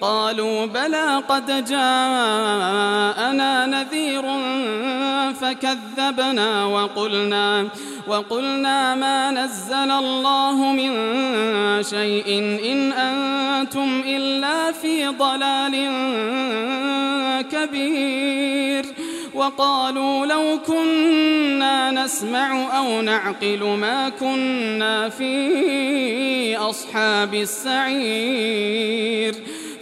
قالوا بلى قد جاءنا نذير فكذبنا وقلنا وقلنا ما نزل الله من شيء إن أنتم إلا في ضلال كبير وقالوا لو كنا نسمع أو نعقل ما كنا في أصحاب السعير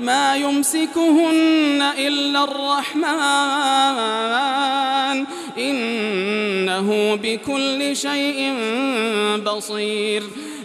ما يمسكهن إلا الرحمن. إنه بكل شيء بصير.